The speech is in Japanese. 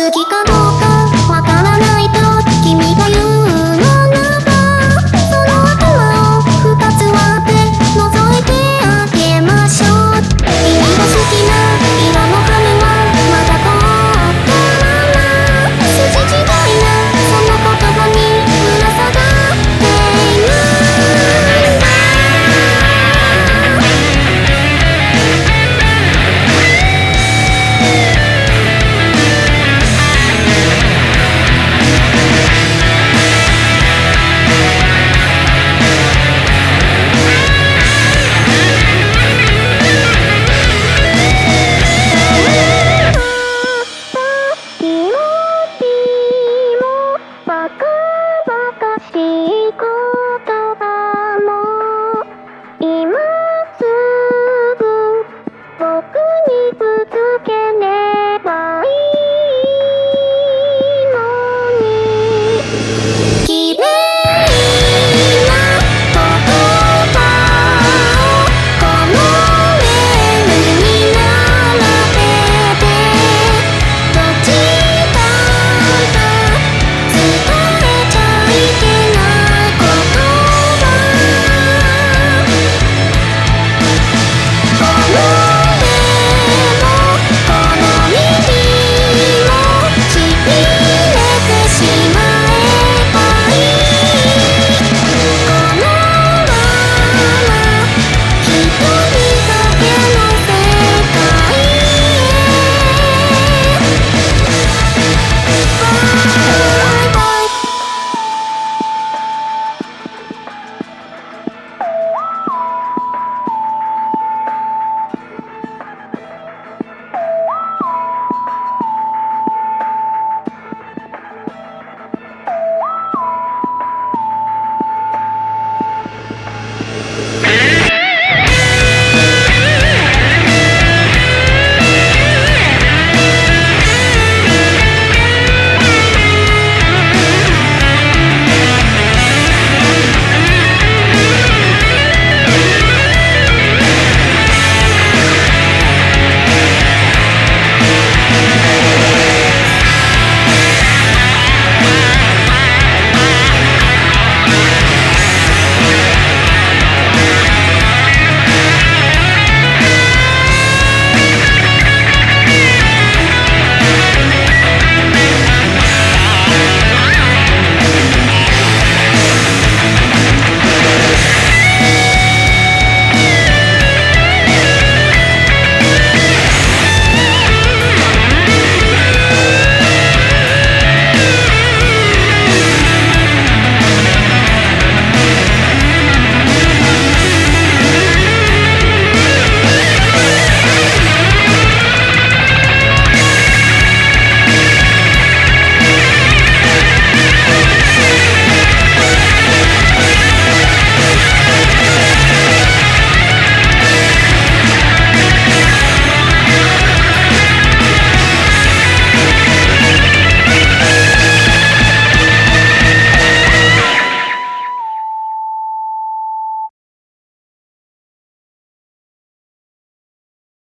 好きかどうか